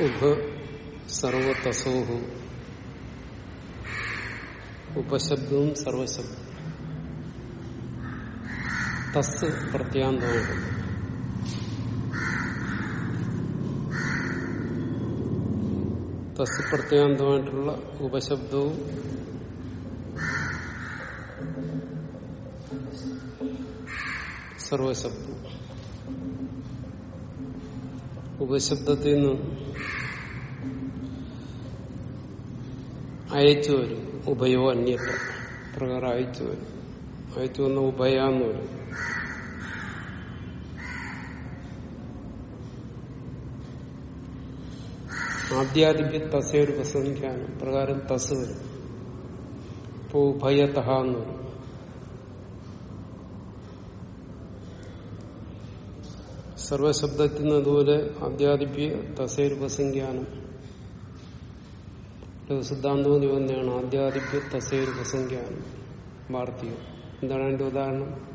ഉഭ സർവതസോഹു. ഉപശബ്ദവും സർവശബ്ദവും. തസ് പ്രത്യാന്തമാണ് തസ് പ്രത്യാന്തമായിട്ടുള്ള ഉപശബ്ദവും സർവശബ്ദവും. ഉപശബ്ദത്തിൽ നിന്ന് അയച്ചു വരും ഉഭയോ അന്യത്ര. പ്രകാരം അയച്ചു വരും അയച്ചു വന്ന ഉഭയാന്ന് വരും. ആദ്യാദിപ്യ തസയൊരു പ്രസംഖ്യാനം പ്രകാരം തസ് വരും. ഇപ്പോ ഉഭയതഹ എന്ന് വരും. സർവശബ്ദത്തിൽ നിന്ന് അതുപോലെ ആദ്യാദിപ്യ തസയൊരു പ്രസംഖ്യാനം സിദ്ധാന്തവും ചോദിക്കുന്നതാണ് ആദ്യാദിപ്യ തസയൊരു പ്രസംഖ്യാണ് വാർത്തകം എന്താണ് അതിന്റെ ഉദാഹരണം?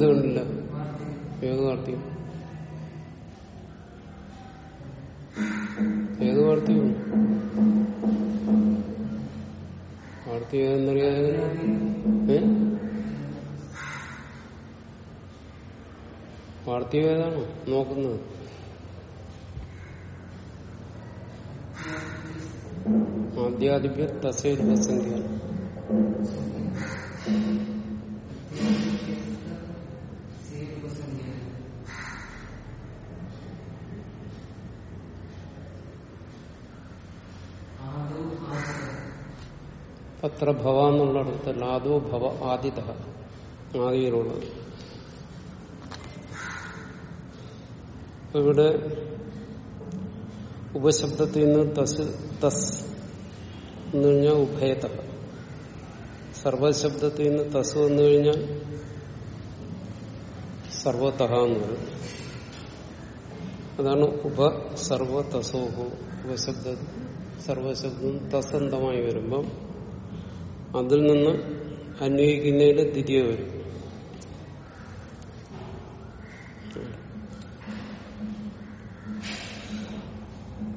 എന്തുകൊണ്ടില്ല? ഏത് വാർത്തയും ഏത് വാർത്തയും വാർത്ത ഏതെന്നറിയാതെ ഏ? വാർത്തയും ഏതാണോ? നോക്കുന്നത്. ആദ്യാദിപ്യ തസയിൽ പ്രസംഗിയാണ് അത്ര ഭവ എന്നുള്ള എന്നുള്ളിടത്തല്ല ആദോ ഭവ ആദിത. ആദിയിലുള്ളത് ഇവിടെ ഉപശബ്ദത്തിൽ നിന്ന് തസ് തസ് എന്ന് കഴിഞ്ഞാൽ ഉഭയത. സർവശബ്ദത്തിൽ നിന്ന് തസ് എന്ന് കഴിഞ്ഞാൽ സർവതഹ എന്ന് പറയും അതാണ് ഉപ സർവ തസോഹോ ഉപശബ്ദ സർവശബ്ദം തസന്തമായി വരുമ്പം അതിൽ നിന്ന് അന്വയിക്കുന്നതിന്റെ ദ്വിതീയ വരും.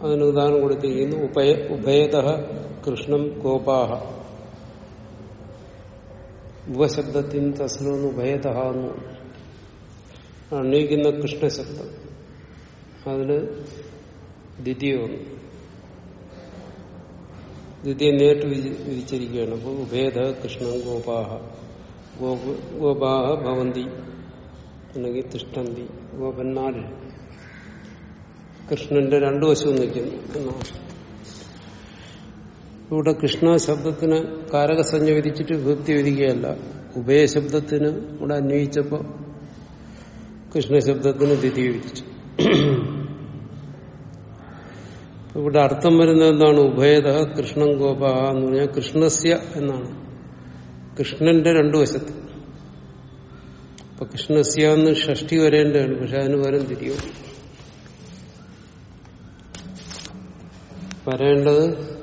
അതിന് ഉദാഹരണം കൊടുത്തിരിക്കുന്നു ഉഭയ ഉഭയത കൃഷ്ണം ഗോപാഹ ഉപശബ്ദത്തിന് തസ്ലോന്ന് ഉഭയത എന്ന് അന്വയിക്കുന്ന കൃഷ്ണശബ്ദം. അതിൽ ദ്വിതീയ ഒന്ന്. ദ്വിതീയ നേരിട്ട് വിധിച്ചിരിക്കുകയാണ് അപ്പോൾ ഉഭേദ കൃഷ്ണൻ ഗോപാഹ. ഗോപാഹ ഭവന്തി അല്ലെങ്കിൽ തിഷ്ടന്തി ഗോപന്മാർ കൃഷ്ണന്റെ രണ്ടു വശവും നിൽക്കുന്നു. എന്നാണ് ഇവിടെ കൃഷ്ണ ശബ്ദത്തിന് കാരകസഞ്ജ വിധിച്ചിട്ട് വിഭക്തി വിധിക്കുകയല്ല. ഉഭയശബ്ദത്തിന് ഇവിടെ കൃഷ്ണ കൃഷ്ണശബ്ദത്തിന് ദ്വിതീയ വിധിച്ചു. ഇവിടെ അർത്ഥം വരുന്നത് എന്താണ്? ഉഭയത കൃഷ്ണൻ ഗോപ എന്ന് പറഞ്ഞാൽ കൃഷ്ണസ്യ എന്നാണ്. കൃഷ്ണന്റെ രണ്ടു വശത്ത്. അപ്പൊ കൃഷ്ണസ്യ എന്ന് ഷഷ്ടി വരേണ്ടതാണ് പക്ഷെ അതിന് വരം തിരിയോ. വരേണ്ടത്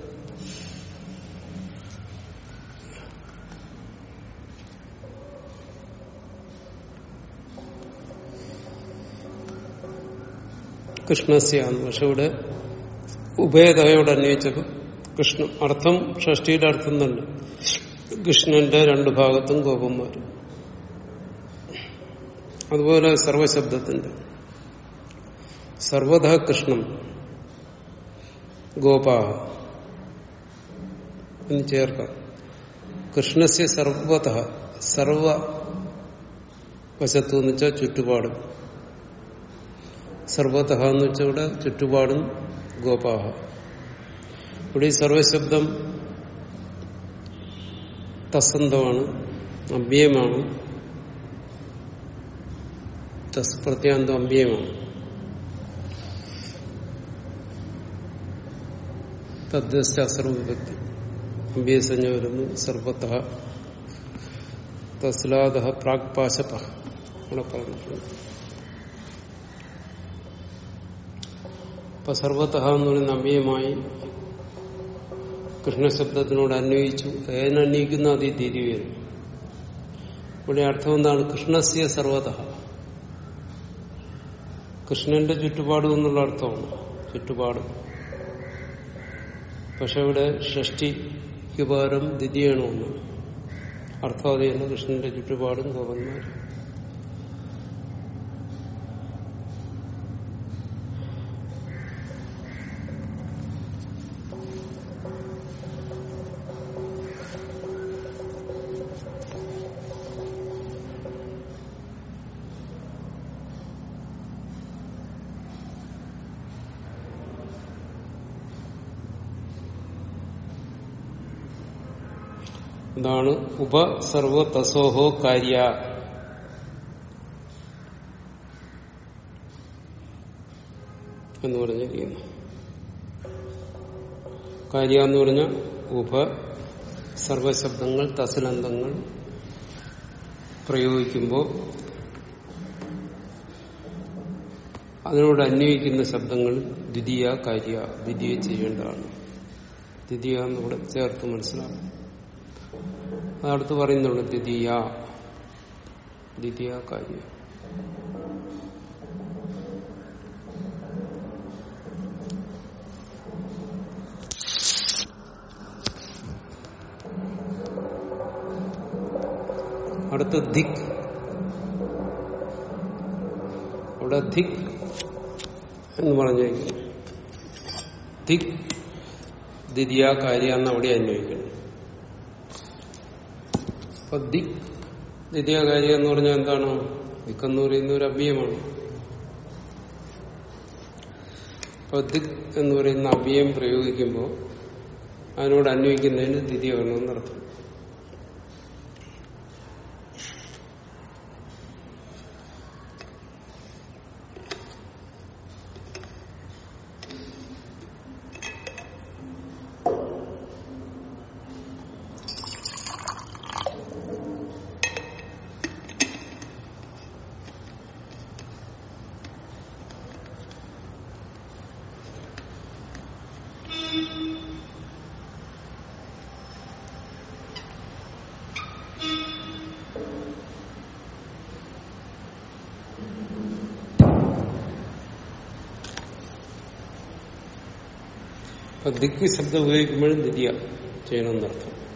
കൃഷ്ണസ്യാണ് പക്ഷെ ഇവിടെ ഉഭയതയോട് അന്വയിച്ചത് കൃഷ്ണൻ അർത്ഥം ഷഷ്ടിയുടെ അർത്ഥം തന്നെ. കൃഷ്ണന്റെ രണ്ടു ഭാഗത്തും ഗോപന്മാർ അതുപോലെ സർവശബ്ദത്തിന്റെ. സർവത കൃഷ്ണൻ ഗോപാഹ എന്ന് ചേർക്കാം. കൃഷ്ണസ്യ സർവത സർവ വശത്തു എന്ന് വെച്ചാൽ ചുറ്റുപാടും. സർവത എന്ന് വെച്ചാൽ ഇവിടെ ചുറ്റുപാടും ഗോപാഹ ഇവിടെ ഈ സർവശബ്ദം തസന്തമാണ് അഭ്യയമാണ് തസ് പ്രത്യാന്തം അഭ്യയമാണ് തദ്ദേശാസ്ത്രവിഭക്തി അഭ്യസഞ്ജ വരുന്നു സർവത്ത തസ്ലാദ പ്രാഗ്പാശപ അവിടെ പറഞ്ഞിട്ടുണ്ട്. അപ്പൊ സർവത്ത എന്ന് പറയുന്ന കൃഷ്ണശബ്ദത്തിനോട് അന്വയിച്ചു. ഏനന്വയിക്കുന്ന അതി തിരിവേരും ഇവിടെ അർത്ഥം എന്താണ്? കൃഷ്ണസ്യ സർവത കൃഷ്ണന്റെ ചുറ്റുപാടും എന്നുള്ള അർത്ഥമാണ്. ചുറ്റുപാട്. പക്ഷെ ഇവിടെ ഷഷ്ടിക്ക് പകരം ദ്വിതീയാണ് ഒന്ന്. അർത്ഥം കൃഷ്ണന്റെ ചുറ്റുപാടും ഗോപന്മാർ ഇതാണ് ഉപസർവതസോഹോ കാര്യ. എന്ന് പറഞ്ഞിരിക്കുന്നു. കാര്യ എന്ന് പറഞ്ഞ ഉപ സർവശബ്ദങ്ങൾ തസലന്തങ്ങൾ പ്രയോഗിക്കുമ്പോൾ അതിനോട് അന്വയിക്കുന്ന ശബ്ദങ്ങൾ ദ്വിതീയ കാര്യ ദ്വിതീയ ചെയ്യേണ്ടതാണ്. ദ്വിതീയ എന്നിവിടെ ചേർത്ത് മനസ്സിലാക്കും അതടുത്ത് പറയുന്നുള്ളു ദ്വിതീയ. ദ്വിതീയ കാര്യം. അടുത്ത് ധിക്. അവിടെ ധിക് എന്ന് പറഞ്ഞു ധിക് ദ്വിതീയ കാര്യ എന്ന് അവിടെ അന്വയിക്കുന്നു. അപ്പൊ ദിക് ദ്വിതീയ കാര്യം എന്ന് പറഞ്ഞാൽ എന്താണ്? ദിക്ക് പറയുന്ന ഒരു അഭിയമാണ് അപ്പൊ ദിക് എന്ന് പറയുന്ന അഭിയം പ്രയോഗിക്കുമ്പോൾ അതിനോട് അന്വയിക്കുന്നതിന് ദ്വിതീയ വർണം അപ്പൊ ദിക്ക് ശബ്ദം ഉപയോഗിക്കുമ്പോഴും ദ്വിതീയ ചെയ്യണമെന്നർത്ഥം.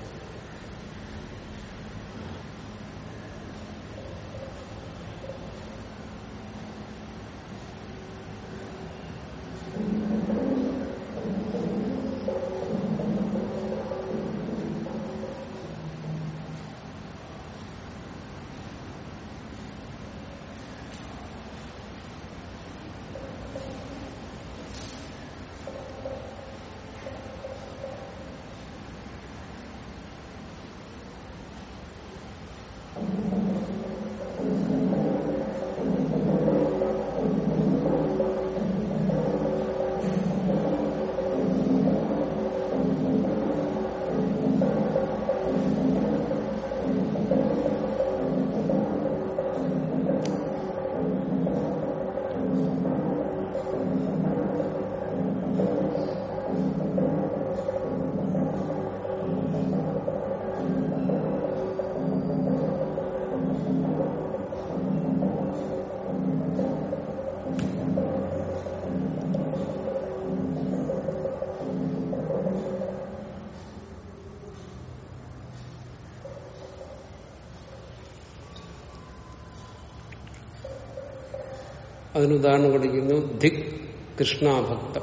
അതിന് ഉദാഹരണം കൊടുക്കുന്നു ധിക് കൃഷ്ണാഭക്ത.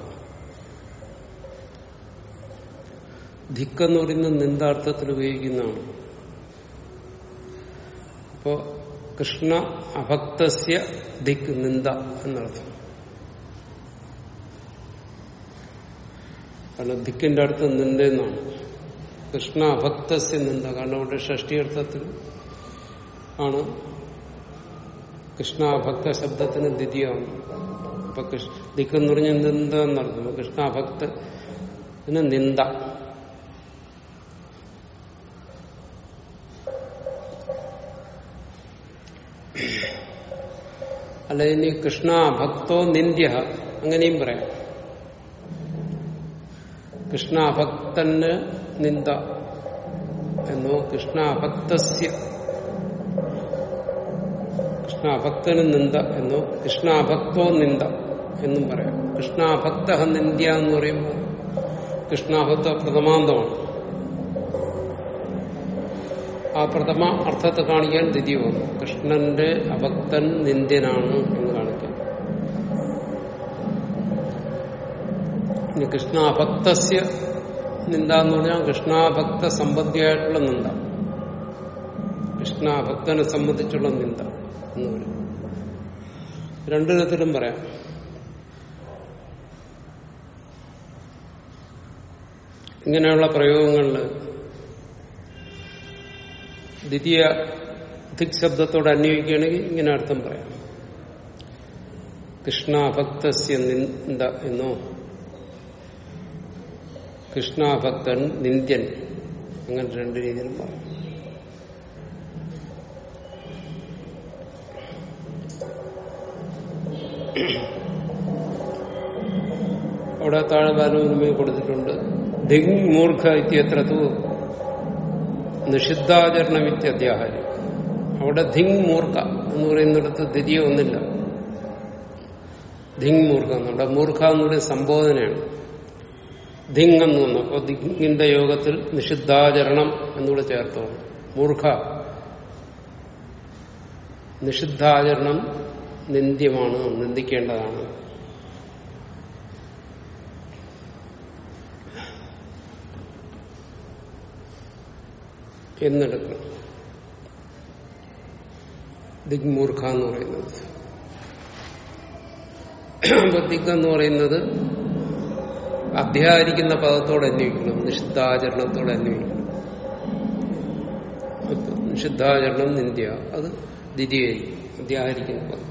ധിക്ക് എന്ന് പറയുന്നത് നിന്ദാർത്ഥത്തിൽ ഉപയോഗിക്കുന്നതാണ്. അപ്പോ കൃഷ്ണ അഭക്തസ്യ ധിക് നിന്ദ എന്നർത്ഥം. കാരണം ധിക്കിന്റെ അർത്ഥം നിന്ദ എന്നാണ് കൃഷ്ണ അഭക്തസ്യ നിന്ദ കാരണം അവിടെ ഷഷ്ടിയർത്ഥത്തിൽ ആണ് കൃഷ്ണാഭക്ത ശബ്ദത്തിന് ദ്വിതീയമാണ്. അപ്പൊ ദിക്ക് എന്ന് പറഞ്ഞ നിന്ദ എന്നർത്ഥം കൃഷ്ണാഭക്തന് നിന്ദ. അല്ല ഇനി കൃഷ്ണാഭക്തോ നിന്ദ്യ അങ്ങനെയും പറയാം. കൃഷ്ണാഭക്തന് നിന്ദ എന്നോ കൃഷ്ണാഭക്തസ്യ കൃഷ്ണാഭക്തന് നിന്ദ എന്നോ കൃഷ്ണാഭക്തോ നിന്ദ എന്നും പറയാം. കൃഷ്ണാഭക്ത നിന്ദ്യ എന്ന് പറയുമ്പോൾ കൃഷ്ണാഭക്ത പ്രഥമാന്തമാണ്. ആ പ്രഥമ അർത്ഥത്തെ കാണിക്കാൻ ദ്വിതീയമാണ് കൃഷ്ണന്റെ അഭക്തൻ നിന്ദ്യനാണ് എന്ന് കാണിക്കാം. ഇനി കൃഷ്ണാഭക്തസ്യ നിന്ദ എന്ന് പറഞ്ഞാൽ കൃഷ്ണാഭക്ത സംബന്ധിയായിട്ടുള്ള നിന്ദ. കൃഷ്ണാഭക്തനെ സംബന്ധിച്ചുള്ള നിന്ദ. എന്ന് പറയും. രണ്ടു വിധത്തിലും പറയാം. ഇങ്ങനെയുള്ള പ്രയോഗങ്ങളിൽ ദ്വിതീയ ദിക് ശബ്ദത്തോട് അന്വയിക്കുകയാണെങ്കിൽ ഇങ്ങനെ അർത്ഥം പറയാം. കൃഷ്ണാഭക്തസ്യ നിന്ദ എന്നോ കൃഷ്ണാഭക്തൻ നിന്ദ്യൻ. അങ്ങനെ രണ്ട് രീതിയിലും പറയാം. അവിടെ താഴെ ബാലവിനിമയം കൊടുത്തിട്ടുണ്ട്. ദിങ് മൂർഖ ഇത്യത്രത്തു നിഷിദ്ധാചരണം ഇത്യധ്യാഹാരം അവിടെ ധിങ് മൂർഖ എന്ന് പറയുന്നിടത്ത് ദ്വിതീയ ഒന്നില്ല. ധിങ് മൂർഖ എന്നുണ്ട്. മൂർഖ എന്നൊരു സംബോധനയാണ്. ധിങ് എന്ന് വന്നു. അപ്പോൾ ധിങ്ങിന്റെ യോഗത്തിൽ നിഷിദ്ധാചരണം എന്നുകൂടെ ചേർത്തോളൂ. മൂർഖ. നിഷിദ്ധാചരണം നിന്ദ്യമാണ് നിന്ദിക്കേണ്ടതാണ്. എന്നെടുക്കണം. ദിഗ്മൂർഖ എന്ന് പറയുന്നത്. അപ്പൊ ദിഗ് എന്ന് പറയുന്നത് അധ്യാഹരിക്കുന്ന പദത്തോടെ അന്വയിക്കണം നിഷിദ്ധാചരണത്തോടെ അന്വയിക്കണം നിഷിദ്ധാചരണം നിന്ദ്യ അത് ദ്വിതീയായിരിക്കും അധ്യാഹരിക്കുന്ന പദം.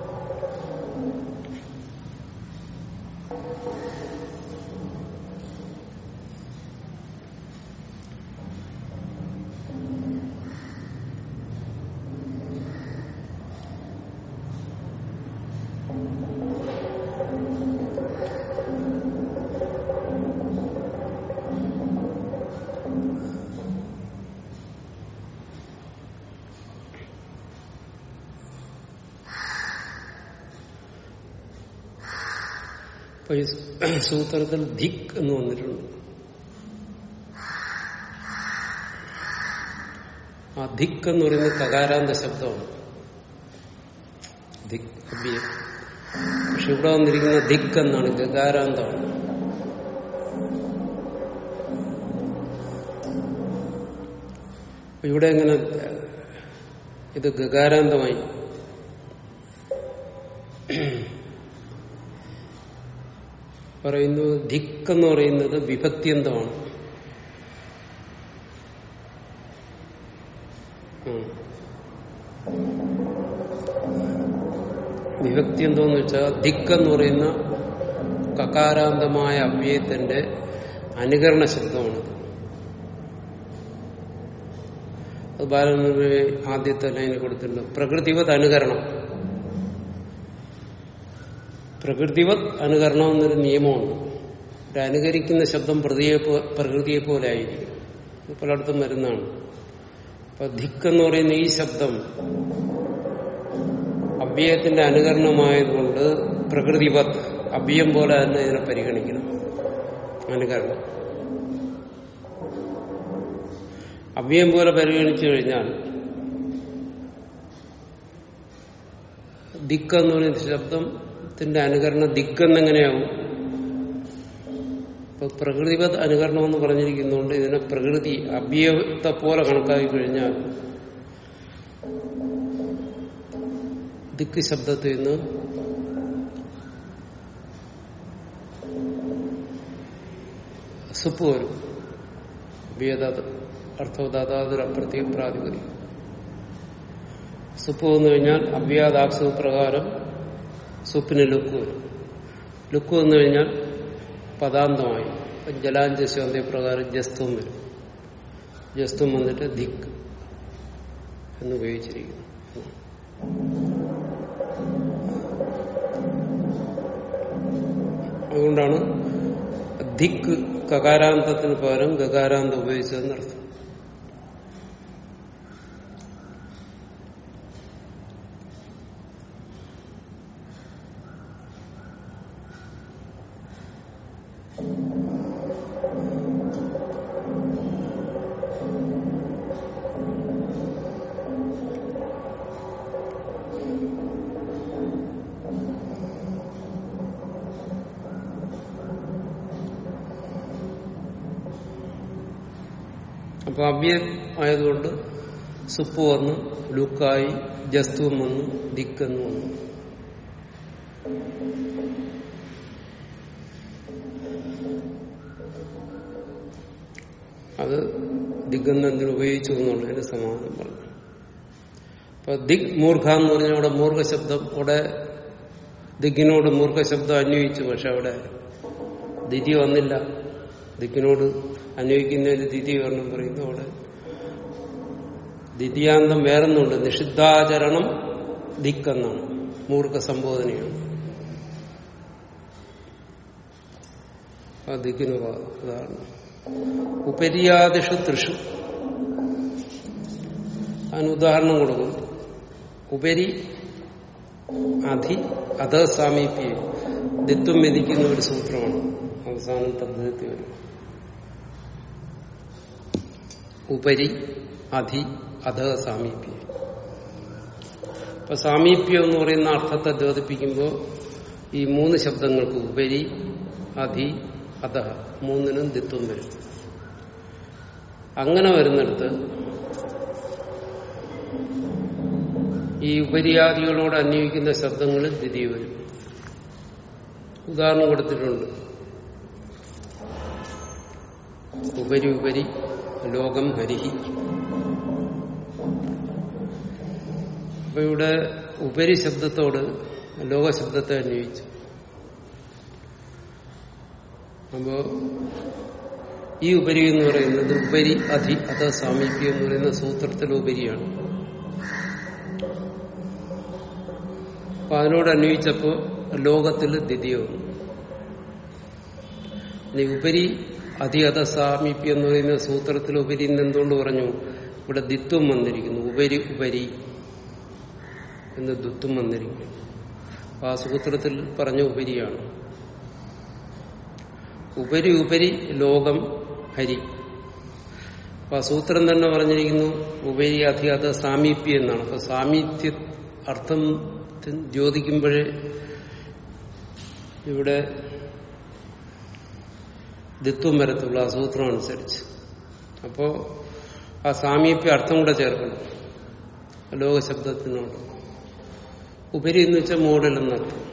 അപ്പൊ ഈ സൂത്രത്തിൽ ധിക് എന്ന് വന്നിട്ടുണ്ട്. ആ ധിക് എന്ന് പറയുന്നത് കകാരാന്ത ശബ്ദമാണ്. ധിക് അഭ്യം പക്ഷെ ഇവിടെ വന്നിരിക്കുന്ന ധിക് എന്നാണ് ഗകാരാന്തമാണ് ഇവിടെ എങ്ങനെ ഇത് ഗകാരാന്തമായി പറയുന്നു ധിക് എന്ന് പറയുന്നത് വിഭക്തിയന്തമാണ്. വിഭക്തി എന്തോന്ന് വെച്ചാൽ ദിക്ക് എന്ന് പറയുന്ന കകാരാന്തമായ അവ്യയത്തിന്റെ അനുകരണ ശബ്ദമാണ്. അത് ബാലനൂര് ആദ്യത്തെ ലൈനിൽ കൊടുത്തിട്ടുണ്ട് പ്രകൃതിവത് അനുകരണം പ്രകൃതിവത് അനുകരണം എന്നൊരു നിയമമുണ്ട്. അനുകരിക്കുന്ന ശബ്ദം പ്രതിയെ പ്രകൃതിയെ പോലെ ആയിരിക്കും പലയിടത്തും വരുന്നതാണ്. അപ്പൊ ധിക്ക് എന്ന് പറയുന്ന ഈ ശബ്ദം അവ്യയത്തിന്റെ അനുകരണമായതുകൊണ്ട് പ്രകൃതിവത് അവ്യം പോലെ തന്നെ ഇതിനെ പരിഗണിക്കണം. അനുകരണം. അവ്യം പോലെ പരിഗണിച്ചു കഴിഞ്ഞാൽ ദിക്ക് എന്ന് പറയുന്ന ശബ്ദത്തിന്റെ അനുകരണം ദിക്കെന്നെങ്ങനെയാവും ഇപ്പൊ പ്രകൃതിവത് അനുകരണം എന്ന് പറഞ്ഞിരിക്കുന്നുണ്ട് ഇതിനെ പ്രകൃതി അഭ്യത്തെ പോലെ കണക്കാക്കി കഴിഞ്ഞാൽ ദിക്ക് ശബ്ദത്തിൽ നിന്ന് സുപ്പ് വരും. അർത്ഥോദാതാതൊരു അപ്രത്യേക പ്രാതിപതി സുപ്പ് വന്നു കഴിഞ്ഞാൽ അവ്യാദാക്സു പ്രകാരം സുപ്പിന് ലുക്ക്. വരും ലുക്ക് വന്നു കഴിഞ്ഞാൽ പദാന്തമായി. ജലാഞ്ചസ്വന്തേ പ്രകാരം ജസ്തും വരും. ജസ്തും വന്നിട്ട് ധിക് എന്ന് ഉപയോഗിച്ചിരിക്കുന്നു. അതുകൊണ്ടാണ് ധിക് കകാരാന്തത്തിന് പകരം ഗകാരാന്തം ഉപയോഗിച്ചതെന്നർത്ഥം. അപ്പൊ അവ്യം ആയതുകൊണ്ട് സുപ്പ് വന്നു ലുക്കായി ജസ്തുവും വന്നു ദിക്കെന്ന് വന്നു. അത് ദിഗെന്ന് എന്തിനു ഉപയോഗിച്ചു എന്നുള്ളതിന് സമാധാനം പറഞ്ഞു. അപ്പൊ ദിഗ് മൂർഖ എന്ന് പറഞ്ഞാൽ അവിടെ മൂർഖ ശബ്ദം അവിടെ ദിഗിനോട് മൂർഖ ശബ്ദം അന്വയിച്ചു പക്ഷെ അവിടെ ദിതി വന്നില്ല. ദിക്കിനോട് അന്വയിക്കുന്നതിന് ദിതി വർണം പറയുന്നു അവിടെ. ദ്വിതീയാന്തം വേറൊന്നുണ്ട്. നിഷിദ്ധാചരണം ദിക്കെന്നാണ്. മൂർഖ സംബോധനയാണ്. ദിക്കിന് ഉദാഹരണം ഉപര്യാദിഷു തൃഷു അതിന് ഉദാഹരണം കൊടുക്കും ഉപരി അധി അധ സാമീപ്യം. ദിത്വം വിധിക്കുന്ന ഒരു സൂത്രമാണ്. അവസാനം തദ്ദേശത്തിൽ വരും. ഉപരി അധി അധ സാമീപ്യം. അപ്പൊ സാമീപ്യം എന്ന് പറയുന്ന അർത്ഥത്തെ ദ്യോതിപ്പിക്കുമ്പോൾ ഈ മൂന്ന് ശബ്ദങ്ങൾക്ക് ഉപരി അധി അധ മൂന്നിനും ദിത്വം വരും. അങ്ങനെ വരുന്നിടത്ത് ഈ ഉപരിയാദികളോട് അന്വയിക്കുന്ന ശബ്ദങ്ങളിൽ ദിതി വരും. ഉദാഹരണം കൊടുത്തിട്ടുണ്ട്. ഉപരി ഉപരി ലോകം ഹരിഹി. അപ്പൊ ഇവിടെ ഉപരി ശബ്ദത്തോട് ലോകശബ്ദത്തെ അന്വയിച്ചു അപ്പോ ഈ ഉപരി എന്ന് പറയുന്നത് ഉപരി അധി അഥ സാമീപ്യം എന്ന് പറയുന്ന സൂത്രത്തിൽ ഉപരിയാണ്. അപ്പൊ അതിനോട് അന്വയിച്ചപ്പോ ലോകത്തിൽ ദ്വിതീയ ഇനി ഉപരി അധികത സാമീപ്യം എന്ന് പറയുന്ന സൂത്രത്തിൽ ഉപരി എന്തുകൊണ്ട് പറഞ്ഞു? ഇവിടെ ദിത്വം വന്നിരിക്കുന്നു. ഉപരി ഉപരി എന്ന് ദുത്വം വന്നിരിക്കുന്നു. ആ സൂത്രത്തിൽ പറഞ്ഞ ഉപരിയാണ്. ഉപരി ഉപരി ലോകം ഹരി. അപ്പൊ ആ സൂത്രം തന്നെ പറഞ്ഞിരിക്കുന്നു ഉപരി അധികത സാമീപ്യം എന്നാണ്. അപ്പൊ സാമീപ്യ അർത്ഥം ദ്യോതിക്കുമ്പോഴേ ഇവിടെ ദിത്വം വരത്തുള്ളൂ ആ സൂത്രം അനുസരിച്ച്. അപ്പോ ആ സാമീപ്യ അർത്ഥം കൂടെ ചേർക്കണം. ലോകശബ്ദത്തിനോട്. ഉപരി എന്ന് വെച്ചാൽ മോഡൽ എന്നർത്ഥം.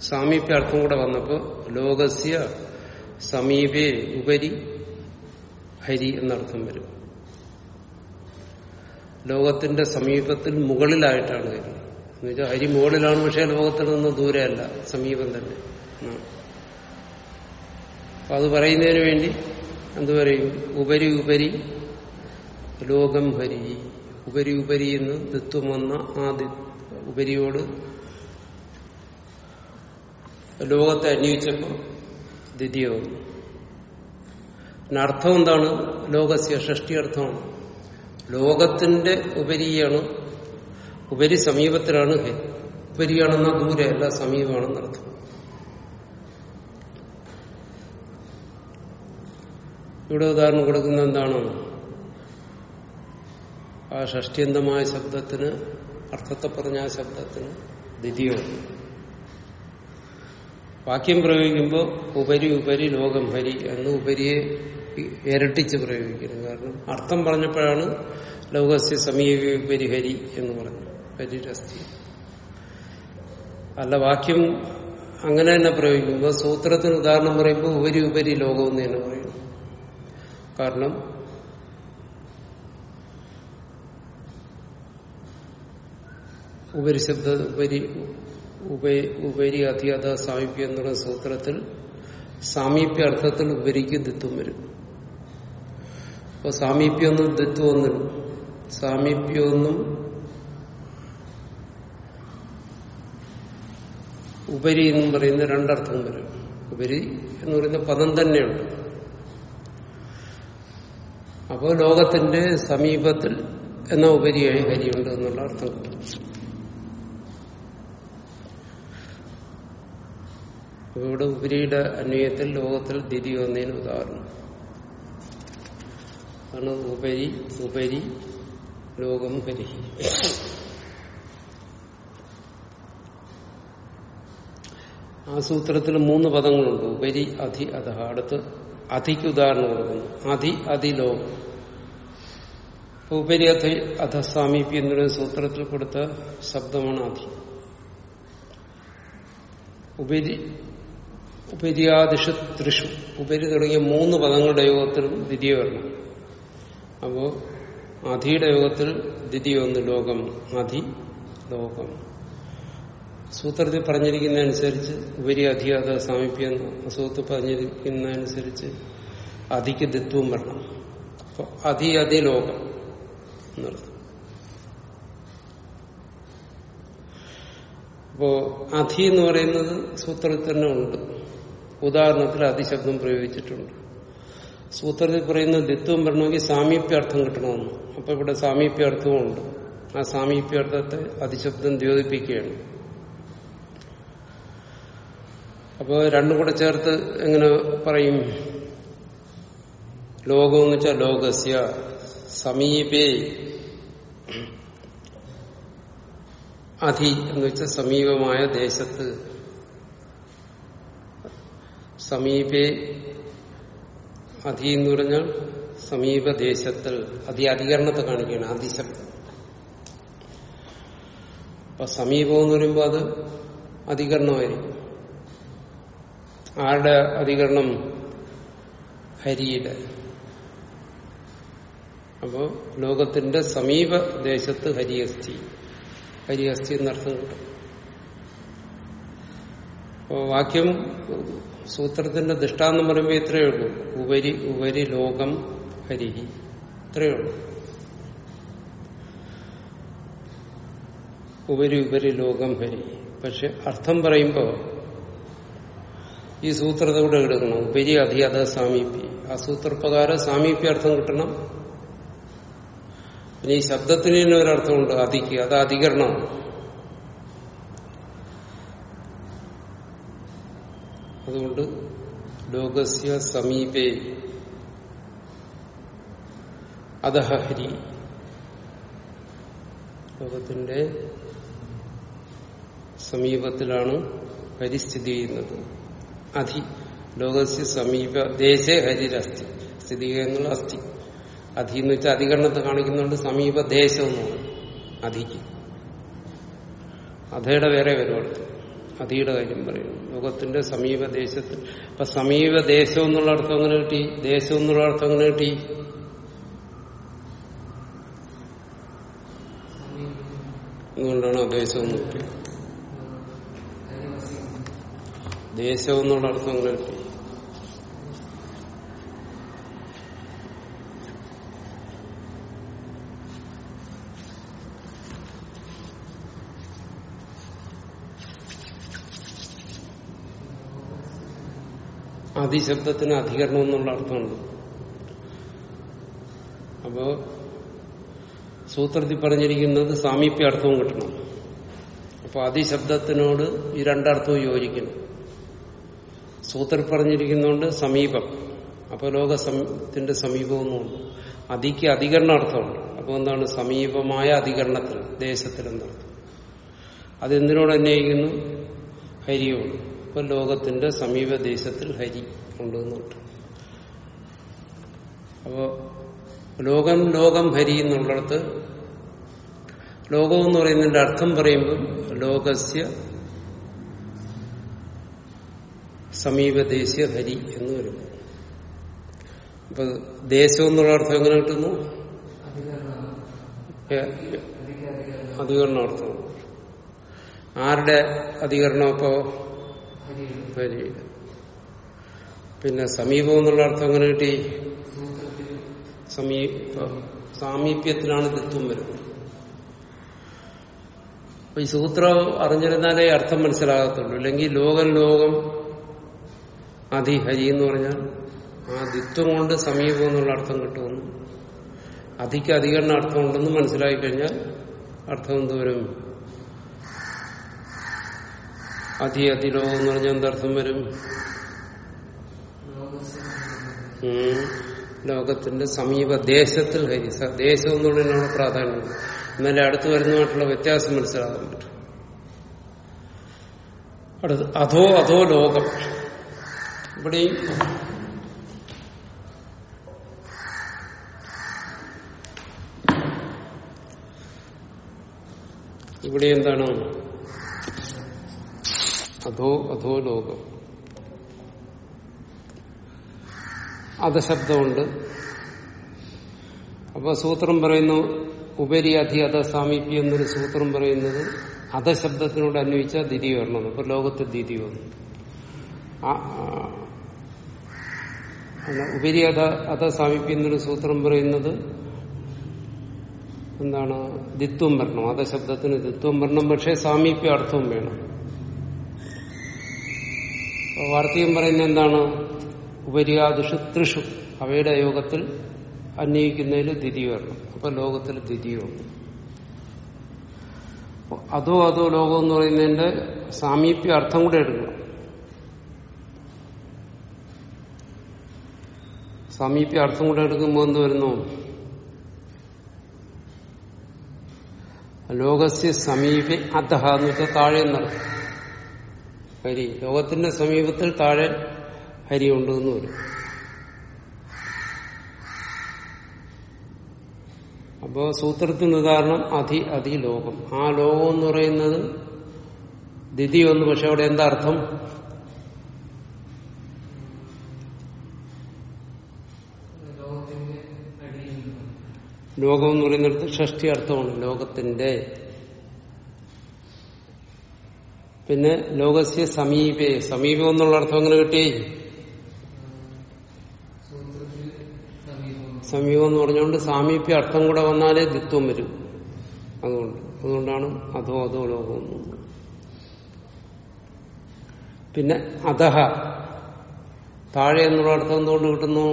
സാമീപ്യ അർത്ഥം കൂടെ വന്നപ്പോൾ ലോകസ്യ സമീപേ ഉപരി ഹരി എന്നർത്ഥം വരും. ലോകത്തിന്റെ സമീപത്തിൽ മുകളിലായിട്ടാണ് വരുന്നത്. എന്ന് വെച്ചാൽ ഹരി മുകളിലാണ് പക്ഷേ ലോകത്തിൽ നിന്ന് ദൂരെയല്ല സമീപം തന്നെ. അപ്പൊ അത് പറയുന്നതിന് വേണ്ടി എന്തു പറയും? ഉപരി ഉപരി ലോകം ഹരി ഉപരി ഉപരി എന്ന് ദിത്വം വന്ന ആ ഉപരിയോട് ലോകത്തെ അന്വയിച്ചപ്പോൾ ദ്വിതീയവും അർത്ഥം എന്താണ്? ലോകസ്യ ഷഷ്ടി അർത്ഥമാണ് ലോകത്തിന്റെ ഉപരിയാണ് ഉപരി സമീപത്തിലാണ് ഹരി ഉപരിയാണെന്ന ദൂരെ അല്ല സമീപമാണെന്നർത്ഥം. ഇവിടെ ഉദാഹരണം കൊടുക്കുന്ന എന്താണ്? ആ ഷഷ്ടിയന്തമായ ശബ്ദത്തിന് അർത്ഥത്തെ പറഞ്ഞ ആ ശബ്ദത്തിന് ദ്വിതീയോ. വാക്യം പ്രയോഗിക്കുമ്പോൾ ഉപരി ഉപരി ലോകം ഹരി എന്ന് ഉപരിയെ ഇരട്ടിച്ച് പ്രയോഗിക്കുന്നു. കാരണം അർത്ഥം പറഞ്ഞപ്പോഴാണ് ലോകസ്യ സമീപ ഉപരി ഹരി എന്ന് പറഞ്ഞു പരിരസ്തി. അല്ല വാക്യം അങ്ങനെ തന്നെ പ്രയോഗിക്കുമ്പോൾ സൂത്രത്തിന് ഉദാഹരണം പറയുമ്പോൾ ഉപരി ഉപരി ലോകം എന്ന് തന്നെ പറയും കാരണം ഉപരിശബ്ദ ഉപരി ഉപരി അധികത സാമീപ്യം എന്നുള്ള സൂത്രത്തിൽ സാമീപ്യ അർത്ഥത്തിൽ ഉപരിക്ക് ദിത്വം വരും. അപ്പൊ സാമീപ്യമൊന്നും ദിത്വം ഒന്നും സാമീപ്യമൊന്നും ഉപരി എന്നും പറയുന്ന രണ്ടർത്ഥം വരും. ഉപരി എന്ന് പറയുന്ന പദം തന്നെയുണ്ട്. അപ്പോൾ ലോകത്തിന്റെ സമീപത്തിൽ എന്ന ഉപരിയായി ഹരിയുണ്ട് എന്നുള്ള അർത്ഥം. ഇവിടെ ഉപരിയുടെ അന്വയത്തിൽ ലോകത്തിൽ ദിതി വന്നതിന് ഉദാഹരണം. ആണ് ഉപരി ഉപരി ലോകം ഹരി. ആ സൂത്രത്തിൽ മൂന്ന് പദങ്ങളുണ്ട്. ഉപരി അധി അധ. അടുത്ത് അധിക്ക് ഉദാഹരണം കൊടുക്കുന്നു അധി ഇപ്പൊ ഉപരി അധ അധസാമീപ്യം എന്നൊരു സൂത്രത്തിൽ കൊടുത്ത ശബ്ദമാണ് അധി. ഉപരി ഉപരിയാദിഷു തൃഷു ഉപരി തുടങ്ങിയ മൂന്ന് പദങ്ങളുടെ യോഗത്തിലും ദ്വിതീയ വരണം അപ്പോ അധിയുടെ യോഗത്തിൽ ദ്വിതീയ ഒന്ന് ലോകം അധി ലോകം. സൂത്രത്തിൽ പറഞ്ഞിരിക്കുന്ന അനുസരിച്ച് ഉപരി അധികാത സാമീപ്യം പറഞ്ഞിരിക്കുന്ന പറഞ്ഞിരിക്കുന്നതനുസരിച്ച് അധിക്ക് ദിത്വം വരണം. അപ്പൊ അതി അതി ലോകം എന്നർത്ഥം അപ്പോ അധി എന്ന് പറയുന്നത് സൂത്രത്തിൽ തന്നെ ഉണ്ട്. ഉദാഹരണത്തിൽ അതിശബ്ദം പ്രയോഗിച്ചിട്ടുണ്ട്. സൂത്രത്തിൽ പറയുന്ന ദിത്വം വരണമെങ്കിൽ സാമീപ്യാർത്ഥം കിട്ടണമെന്ന്. അപ്പൊ ഇവിടെ സാമീപ്യാർത്ഥവും ഉണ്ട് ആ സാമീപ്യാർത്ഥത്തെ അതിശബ്ദം ദ്യോതിപ്പിക്കുകയാണ്. അപ്പോൾ രണ്ടും കൂടെ ചേർത്ത് എങ്ങനെ പറയും? ലോകം എന്ന് വെച്ചാൽ ലോകസ്യ സമീപേ. അധി എന്ന് വെച്ചാൽ സമീപമായ ദേശത്ത്. സമീപേ അധി എന്ന് പറഞ്ഞാൽ സമീപദേശത്തിൽ അതി അധികരണത്തെ കാണിക്കുകയാണ് അതിശബ്ദം അപ്പൊ സമീപം എന്ന് പറയുമ്പോൾ അത് അധികരണമായിരിക്കും. ആരുടെ അധികരണം? ഹരിയുടെ. അപ്പോ ലോകത്തിന്റെ സമീപ ദേശത്ത് ഹരിയസ്ഥി ഹരിയസ്ഥി എന്നർത്ഥം കിട്ടും അപ്പോ വാക്യം സൂത്രത്തിന്റെ ദൃഷ്ടാന്തം പറയുമ്പോൾ ഇത്രയേ ഉള്ളൂ. ഉപരി ഉപരി ലോകം ഹരി. ഇത്രയേ ഉള്ളൂ. ഉപരി ഉപരി ലോകം ഹരി. പക്ഷെ അർത്ഥം പറയുമ്പോൾ ഈ സൂത്രത്തെ കൂടെ എടുക്കണം. ഉപരി അധികത സാമീപ്യ. ആ സൂത്രപ്രകാരം സാമീപ്യാർത്ഥം കിട്ടണം. പിന്നെ ഈ ശബ്ദത്തിന് തന്നെ ഒരർത്ഥമുണ്ട്. അധിക്ക് അത് അധികരണമാണ് അതുകൊണ്ട് ലോകസ്യ സമീപേ. അധഹരി ലോകത്തിന്റെ സമീപത്തിലാണ് പരിസ്ഥിതി ചെയ്യുന്നത്. അധി ലോകസ്യ സമീപ ദേശേ ഹരിരസ്ഥി സ്ഥിതി എന്നുള്ള അസ്ഥി. അധി എന്ന് വെച്ചാൽ അധികരണത്തെ കാണിക്കുന്നുണ്ട് സമീപ ദേശമെന്ന് പറയും. അധിക്ക്. അധയുടെ വേറെ വരുവാണ്. അധിയുടെ കാര്യം പറയുന്നു ലോകത്തിന്റെ സമീപ ദേശത്ത്. അപ്പൊ സമീപ ദേശം എന്നുള്ള അർത്ഥം അങ്ങനെ കിട്ടി? ദേശം എന്നുള്ള അർത്ഥം അങ്ങനെ കിട്ടി? അതുകൊണ്ടാണ് ദേശം എന്ന് കിട്ടിയത്. ദേശം എന്നുള്ള അർത്ഥം കേട്ടി. അതിശബ്ദത്തിന് അധികരണം എന്നുള്ള അർത്ഥമുണ്ട്. അപ്പോ സൂത്രത്തിൽ പറഞ്ഞിരിക്കുന്നത് സാമീപ്യ സാമീപ്യാർത്ഥവും കിട്ടണം. അപ്പൊ അതിശബ്ദത്തിനോട് ഈ രണ്ടർത്ഥവും യോജിക്കണം സൂത്രത്തിൽ പറഞ്ഞിരിക്കുന്നതുകൊണ്ട് സമീപം. അപ്പൊ ലോകത്തിന്റെ സമീപമൊന്നുമുണ്ട് അതിക്ക് അധികരണ അർത്ഥമുണ്ട് അപ്പൊ എന്താണ്? സമീപമായ അധികരണത്തിൽ ദേശത്തിൽ എന്നർത്ഥം അതെന്തിനോട് അന്വയിക്കുന്നു? ഹരിയോട്. ഇപ്പൊ ലോകത്തിന്റെ സമീപ ദേശത്തിൽ ഹരി ഉണ്ടെന്നുണ്ട്. അപ്പോ ലോകം ലോകം ഹരി എന്നുള്ളിടത്ത് ലോകം എന്ന് പറയുന്നതിന്റെ അർത്ഥം പറയുമ്പോൾ ലോകസ്യ സമീപദേശീയ ഹരി എന്ന് വരും അപ്പൊ ദേശം എന്നുള്ള അർത്ഥം എങ്ങനെ കിട്ടുന്നു? അധികരണ അർത്ഥം ആരുടെ അധികരണം അപ്പോ? ഹരി. പിന്നെ സമീപം എന്നുള്ള അർത്ഥം എങ്ങനെ കിട്ടി? സമീപ സാമീപ്യത്തിലാണ് ദിത്വം വരുന്നത്. അപ്പൊ ഈ സൂത്രം അറിഞ്ഞിരുന്നാലേ അർത്ഥം മനസ്സിലാകത്തുള്ളൂ. അല്ലെങ്കിൽ ലോകം ലോകം അധിഹരി എന്ന് പറഞ്ഞാൽ ആ ദിത്വം കൊണ്ട് സമീപം എന്നുള്ള അർത്ഥം കിട്ടുമെന്ന്. അധിക അധികരണ അർത്ഥം ഉണ്ടെന്ന് മനസ്സിലാക്കി കഴിഞ്ഞാൽ അർത്ഥം എന്തുവരും അധി അതിലോകം എന്ന് പറഞ്ഞാൽ എന്തർത്ഥം വരും. ലോകത്തിന്റെ സമീപ ദേശത്തിൽ ഹരി. ദേശം എന്നുള്ളതിനാണ് പ്രാധാന്യം എന്നാലേ അടുത്ത് വരുന്നതായിട്ടുള്ള വ്യത്യാസം മനസ്സിലാക്കാൻ പറ്റും. അതോ അധോ ലോകം. ഇവിടെയും ഇവിടെ എന്താണ്? അധോ അധോ ലോകം. അധശബ്ദമുണ്ട് അപ്പൊ സൂത്രം പറയുന്നു ഉപരി അധി അധ സാമീപ്യ എന്നൊരു സൂത്രം പറയുന്നത് അധശബ്ദത്തിനോട് അന്വയിച്ച ദിതി വരണം. അപ്പൊ ലോകത്തെ ദിതി വന്നു ഉപരി അത അത സാമീപ്യം സൂത്രം പറയുന്നത് എന്താണ്? ദിത്വം വരണം. അത ശബ്ദത്തിന് ദിത്വം വരണം. പക്ഷേ സാമീപ്യ അർത്ഥവും വേണം. വാർത്തകം പറയുന്നത് എന്താണ്? ഉപരിയാദിഷു തൃഷു അവയുടെ യോഗത്തിൽ അന്വയിക്കുന്നതിൽ ദ്വിതി വരണം. അപ്പൊ ലോകത്തിൽ ദ്വിതീയമാണ് അപ്പൊ അതോ അതോ ലോകം എന്ന് പറയുന്നതിന്റെ സാമീപ്യ അർത്ഥം കൂടെ എടുക്കണം. സാമീപ്യ അർത്ഥം കൂടെ എടുക്കുമ്പോൾ എന്ത് വരുന്നു? ലോകസ്യ സമീപെ അധഹ എന്ന് വെച്ചാൽ താഴെ എന്നർത്ഥം ഹരി ലോകത്തിന്റെ സമീപത്തിൽ താഴെ ഹരി ഉണ്ട് എന്ന് വരും. അപ്പോ സൂത്രത്തിന് ഉദാഹരണം അധി അധി ലോകം. ആ ലോകം എന്ന് പറയുന്നത് ദിതി ഒന്ന് പക്ഷെ അവിടെ എന്താ അർത്ഥം? ലോകം എന്ന് പറയുന്നിടത്ത് ഷഷ്ടി അർത്ഥമാണ് ലോകത്തിന്റെ. പിന്നെ ലോകസ്യ സമീപേ സമീപം എന്നുള്ള അർത്ഥം അങ്ങനെ കിട്ടി? സമീപം എന്ന് പറഞ്ഞുകൊണ്ട് സാമീപ്യ അർത്ഥം കൂടെ വന്നാലേ ദിത്വം വരും. അതുകൊണ്ട് അതുകൊണ്ടാണ് അതോ അതോ ലോകം പിന്നെ അധഹ താഴെ എന്നുള്ള അർത്ഥം എന്തുകൊണ്ട് കിട്ടുന്നു?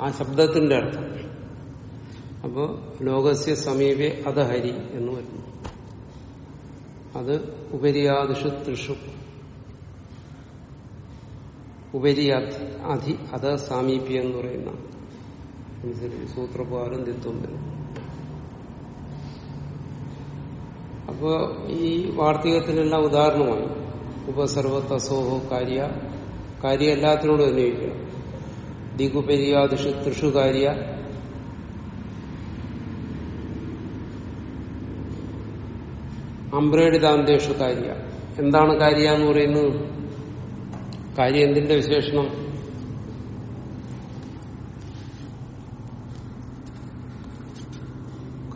ആ ശബ്ദത്തിന്റെ അർത്ഥം. അപ്പോ ലോകസ്യ സമീപേ അധഹരി എന്ന് വരുന്നു. അത് ഉപരിയാദിഷു തൃഷു ഉപരി അധി അധ സാമീപ്യം എന്ന് പറയുന്ന അനുസരിച്ച് സൂത്രപ്രകാരം ദിത്വം വരും. അപ്പോ ഈ വാർത്തകത്തിനെല്ലാം ഉദാഹരണമാണ്. ഉപസർവത്തസോഹോ കാര്യ കാര്യ എല്ലാത്തിനോടും അന്വയിക്കണം ദിഗുപരിയാദിഷു തൃഷു കാര്യ അമ്പ്രേഡിതാന്തേഷു കാര്യ. എന്താണ് കാര്യ എന്ന് പറയുന്നത് കാര്യം എന്തിന്റെ വിശേഷണം?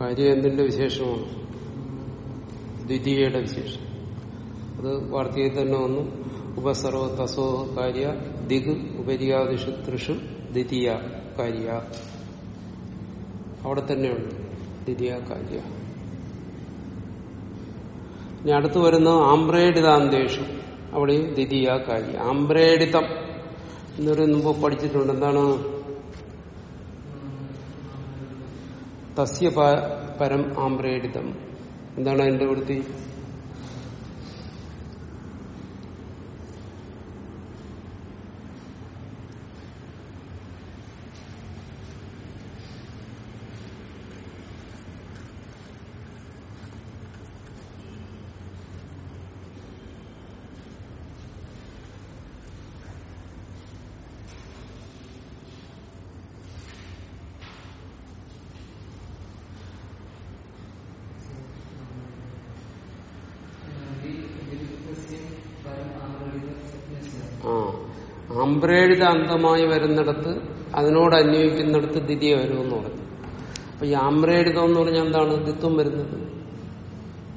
കാര്യം എന്തിന്റെ വിശേഷമാണ്? ദ്വിതീയയുടെ വിശേഷം. അത് വാർത്തയിൽ തന്നെ വന്നു. ഉപസർവ തസോ കാര്യ ദിഗ് ഉപരിയാദിഷു തൃഷു ദ്വിതീയ കാര്യ. അവിടെ തന്നെയുണ്ട് ദ്വിതീയ കാര്യ. ഇനി അടുത്ത് വരുന്ന ആംബ്രേഡിതാന്തേഷു. അവിടെയും ദ്വിതീയ കാര്യ ആംബ്രേഡിതം എന്നൊരു മുമ്പ് പഠിച്ചിട്ടുണ്ട്. എന്താണ്? തസ്യ പരം ആംബ്രേഡിതം. എന്താണ് അതിന്റെ വൃത്തി ആ ആംബ്രേഡിത അന്തമായി വരുന്നിടത്ത് അതിനോട് അന്വയിക്കുന്നിടത്ത് ദ്വിതീയ വരുമെന്ന് പറഞ്ഞു. അപ്പൊ ഈ ആംബ്രേഴിതം എന്ന് പറഞ്ഞാൽ എന്താണ്? ദിത്വം വരുന്നത്.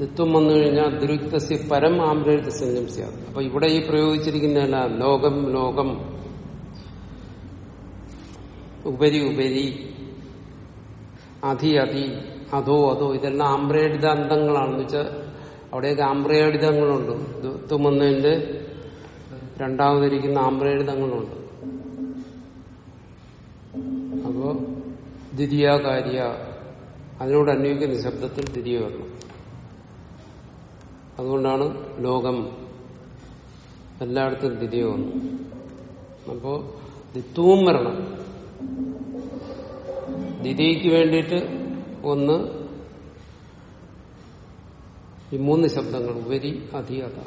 ദിത്വം വന്നു കഴിഞ്ഞാൽ ദുരുക്തസ്യ പരം ആംബ്രേഴിത സംജംസ്യ അപ്പൊ ഇവിടെ ഈ പ്രയോഗിച്ചിരിക്കുന്നതല്ല ലോകം ലോകം. ഉപരി ഉപരി. അധി അധി. അതോ അതോ. ഇതെല്ലാം ആംബ്രേഡിത അന്തങ്ങളാണെന്ന് വെച്ചാൽ അവിടെയൊക്കെ ആംബ്രേഡിതങ്ങളുണ്ട് ദിത്വം വന്നതിന്റെ രണ്ടാമതിരിക്കുന്ന ആംബ്രേഡിതങ്ങളുണ്ട് അപ്പോ ദ്വിതീയകാര്യ അതിനോട് അന്വയിക്കുന്ന ശബ്ദത്തിൽ ദ്വിതീയ വരണം. അതുകൊണ്ടാണ് ലോകം എല്ലായിടത്തും ദ്വിതീയ വന്നു. അപ്പോ ദ്വിത്വവും വരണം. ദ്വിതീയക്ക് വേണ്ടിയിട്ട് ഒന്ന് ഈ മൂന്ന് ശബ്ദങ്ങൾ ഉപരി അധീയത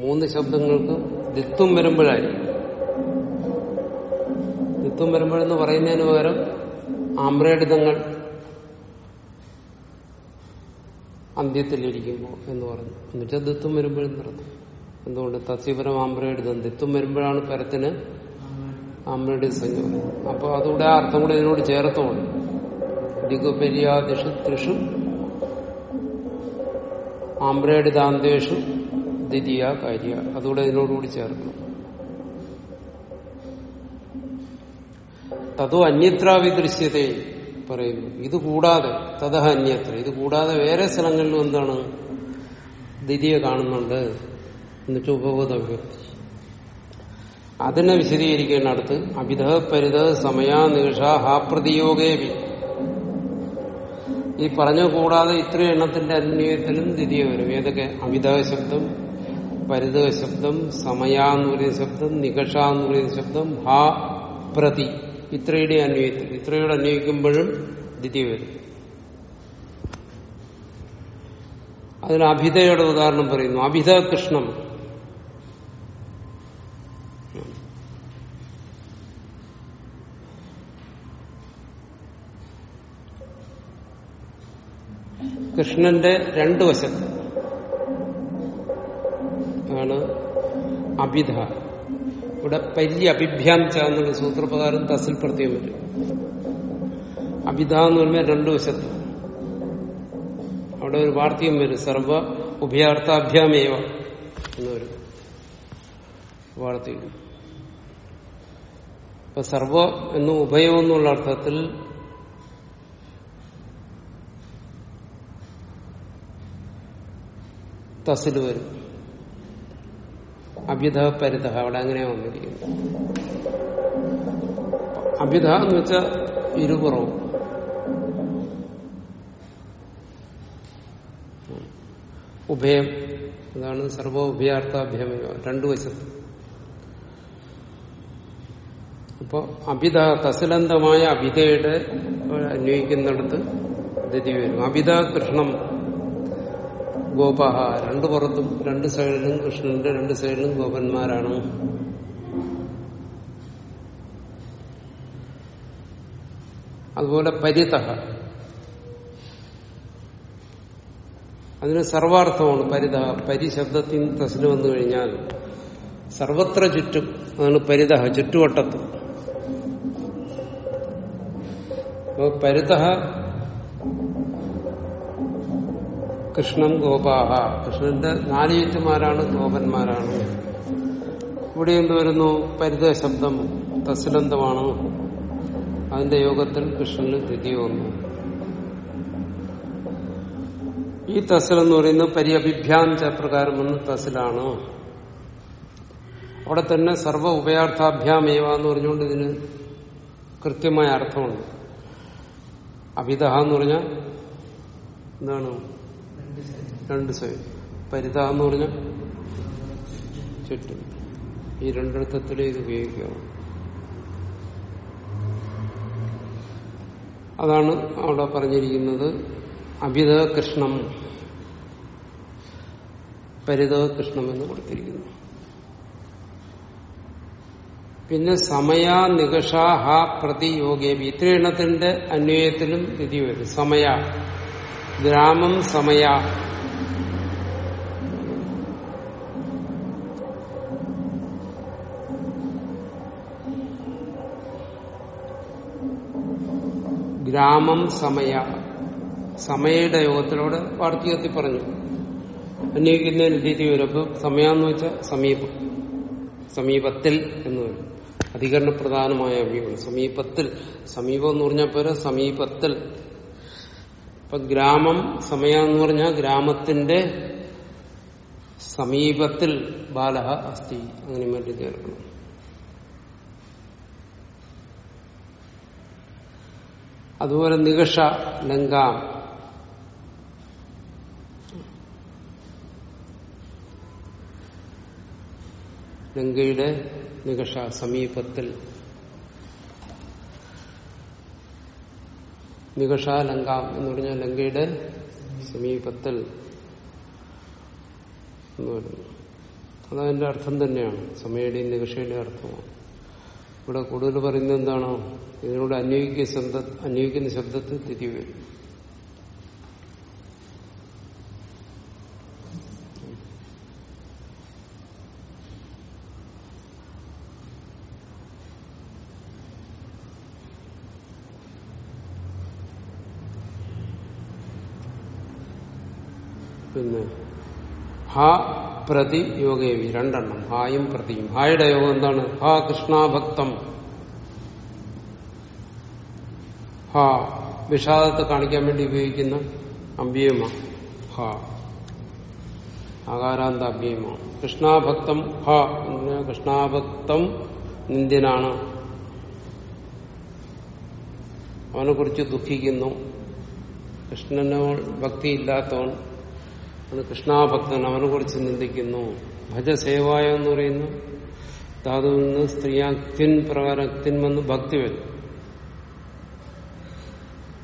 മൂന്ന് ശബ്ദങ്ങൾക്ക് ദിത്വം വരുമ്പോഴായിരിക്കും ദിത്വം വരുമ്പോഴെന്ന് പറയുന്നതിന് പകരം ആമ്രേഡിതങ്ങൾ അന്ത്യത്തിലിരിക്കുമ്പോൾ എന്ന് പറഞ്ഞു. എന്നുവെച്ചാൽ ദിത്വം വരുമ്പോഴും നടന്നു. എന്തുകൊണ്ട്? തസ്യപരം ആമ്രേഡിതം ദിത്വം വരുമ്പോഴാണ് പരത്തിന് ആമ്രേഡിത സംഖ്യ അപ്പോൾ അതുകൂടെ ആ അർത്ഥം കൂടെ ഇതിനോട് ചേർത്തോളും ദിഗുപര്യാദിഷു ത്രിഷു ആമ്രേഡിതാന്തേഷു ദ്വിതീയ കാര്യ. അതുകൂടെ ഇതിനോടുകൂടി ചേർക്കണം. തതോ അന്യത്ര വിദൃശ്യത പറയുന്നു. ഇത് കൂടാതെ തതഹ അന്യത്ര. ഇത് കൂടാതെ വേറെ സ്ഥലങ്ങളിലും എന്താണ് ദ്വിതീയ കാണുന്നുണ്ട് എന്നിട്ട് ഉപബോധ അതിനെ വിശദീകരിക്കേണ്ട അടുത്ത് അഭിധ പരിത സമയ നിഷ ഹാപ്രതിയോഗേവി ഈ പറഞ്ഞ കൂടാതെ ഇത്രയും എണ്ണത്തിന്റെ അന്വയത്തിലും ദ്വിതീയ വരും. ഏതൊക്കെ? അമിത ശബ്ദം പരിത ശബ്ദം സമയ എന്ന് പറയുന്ന ശബ്ദം നികഷ എന്ന് പറയുന്ന ശബ്ദം ഹാ പ്രതി. ഇത്രയുടെ അന്വയത്തിൽ ഇത്രയോട് അന്വയിക്കുമ്പോഴും ദ്വിതീയ വരും. അതിന് അഭിതയുടെ ഉദാഹരണം പറയുന്നു. അഭിത കൃഷ്ണം. കൃഷ്ണന്റെ രണ്ടു വശത്ത്. ആണ് അഭിധ. ഇവിടെ പര്യ അഭിഭ്യാംച എന്നുള്ള സൂത്രപ്രകാരം തസിൽ പ്രത്യേകം വരും അഭിധ എന്ന് പറയുമ്പോൾ രണ്ടു വശത്ത്. അവിടെ ഒരു വാർത്തയും വരും. സർവ ഉഭയാർത്ഥാഭ്യാമേവ എന്ന് വരും. വാർത്തകം അപ്പൊ സർവ എന്ന് ഉഭയം എന്നുള്ള അർത്ഥത്തിൽ തസിൽ വരും. അഭിധ പരിത അവിടെ അങ്ങനെയാണ് വന്നിരിക്കുന്നത് അഭ്യുത എന്ന് വെച്ചാൽ ഇരുപുറവും. ഉഭയം അതാണ് സർവോഭയാർത്ഥാഭ്യമേവ രണ്ടു വശത്ത്. അപ്പോ അഭിധ തസിലന്തമായ അഭിതയുടെ അന്വയിക്കുന്നിടത്ത് ദ്വിതി വരും. അഭിധ കൃഷ്ണം ഗോപഹ. രണ്ടു പുറത്തും രണ്ട് സൈഡിലും കൃഷ്ണന്റെ രണ്ട് സൈഡിലും ഗോപന്മാരാണ്. അതുപോലെ പരിതഹ അതിന് സർവാർത്ഥമാണ് പരിതഹ പരിശബ്ദത്തിൽ തസിന് വന്നു കഴിഞ്ഞാൽ സർവത്ര ചുറ്റും അതാണ് പരിതഹ ചുറ്റുവട്ടത്ത്. പരിതഹ കൃഷ്ണൻ ഗോപാഹ കൃഷ്ണന്റെ നാലിയേറ്റുമാരാണ് ഗോപന്മാരാണ്. ഇവിടെ എന്ത് വരുന്നു? പരിത ശബ്ദം തസിലന്തമാണ് അതിന്റെ യോഗത്തിൽ കൃഷ്ണന് ദ്വിതീയ വന്നു. ഈ തസൽ എന്ന് പറയുന്നത് പരിയഭിഭ്യാഞ്ച പ്രകാരം വന്ന തസിലാണ് അവിടെ തന്നെ സർവ ഉപയാർത്ഥാഭ്യാമേവ എന്ന് പറഞ്ഞുകൊണ്ട് ഇതിന് കൃത്യമായ അർത്ഥമുണ്ട്. അഭിതഹ എന്ന് പറഞ്ഞാൽ എന്താണ്? രണ്ട് സൈഡ് പരിത എന്ന് പറഞ്ഞ ചുറ്റും. ഈ രണ്ടിടത്തിലേ ഇത് ഉപയോഗിക്കാവും അതാണ് അവിടെ പറഞ്ഞിരിക്കുന്നത് അഭിത കൃഷ്ണം പരിത കൃഷ്ണം എന്ന് കൊടുത്തിരിക്കുന്നു. പിന്നെ സമയ നികഷ ഹ പ്രതിയോഗേവി ഇത്രയെണ്ണത്തിന്റെ അന്വയത്തിലും വിധി വരും. സമയ. ഗ്രാമം സമയ. ഗ്രാമം സമയ. സമയയുടെ യോഗത്തിലൂടെ വാർത്തകത്തിൽ പറഞ്ഞു. അന്വയിക്കുന്നതിന് രീതി വരുമ്പോൾ സമയാന്ന് വെച്ചാൽ സമീപം. സമീപത്തിൽ എന്ന് വരും. അധികരണ പ്രധാനമായ അവ്യമാണ് സമീപത്തിൽ. സമീപം എന്ന് പറഞ്ഞാൽ പോരെ? സമീപത്തിൽ. ഇപ്പൊ ഗ്രാമം സമയ എന്ന് പറഞ്ഞാൽ ഗ്രാമത്തിന്റെ സമീപത്തിൽ ബാലഹ അസ്ഥി. അങ്ങനെ മറ്റും ചേർക്കണം. അതുപോലെ നികഷ ലങ്കാം. ലങ്കയുടെ നികഷ സമീപത്തിൽ നികഷ ലങ്ക എന്ന് പറഞ്ഞ ലങ്കയുടെ സമീപത്തിൽ എന്ന് അതതിന്റെ അർത്ഥം തന്നെയാണ്. സമയുടെയും നികഷയുടെയും അർത്ഥമാണ്. ഇവിടെ കൂടുതൽ പറയുന്നത് എന്താണോ? ഇതിനോട് അന്വയിക്കുന്ന ശബ്ദ അന്വയിക്കുന്ന ശബ്ദത്തിൽ തിരികെ വരും. പിന്നെ ഹാ പ്രതി യോഗേവി രണ്ടെണ്ണം. ഹായും പ്രതിയും. ഹായുടെ യോഗം എന്താണ്? ഹാ കൃഷ്ണാഭക്തം. ഹാ വിഷാദത്തെ കാണിക്കാൻ വേണ്ടി ഉപയോഗിക്കുന്ന അമ്പിയമ. ഹാ. ആകാരാന്ത അഭ്യമ കൃഷ്ണാഭക്തം ഹ. കൃഷ്ണാഭക്തം നിന്ദ്യനാണ്. അവനെ കുറിച്ച് ദുഃഖിക്കുന്നു. കൃഷ്ണനോ ഭക്തിയില്ലാത്തവൻ അത് കൃഷ്ണാഭക്തൻ അവനെ കുറിച്ച് നിന്ദിക്കുന്നു ഭജസേവായ എന്ന് പറയുന്നു. ധാതുവിൽ നിന്ന് സ്ത്രീയാക്തിൻ പ്രകാരത്തിൻ വന്ന് ഭക്തി വരും.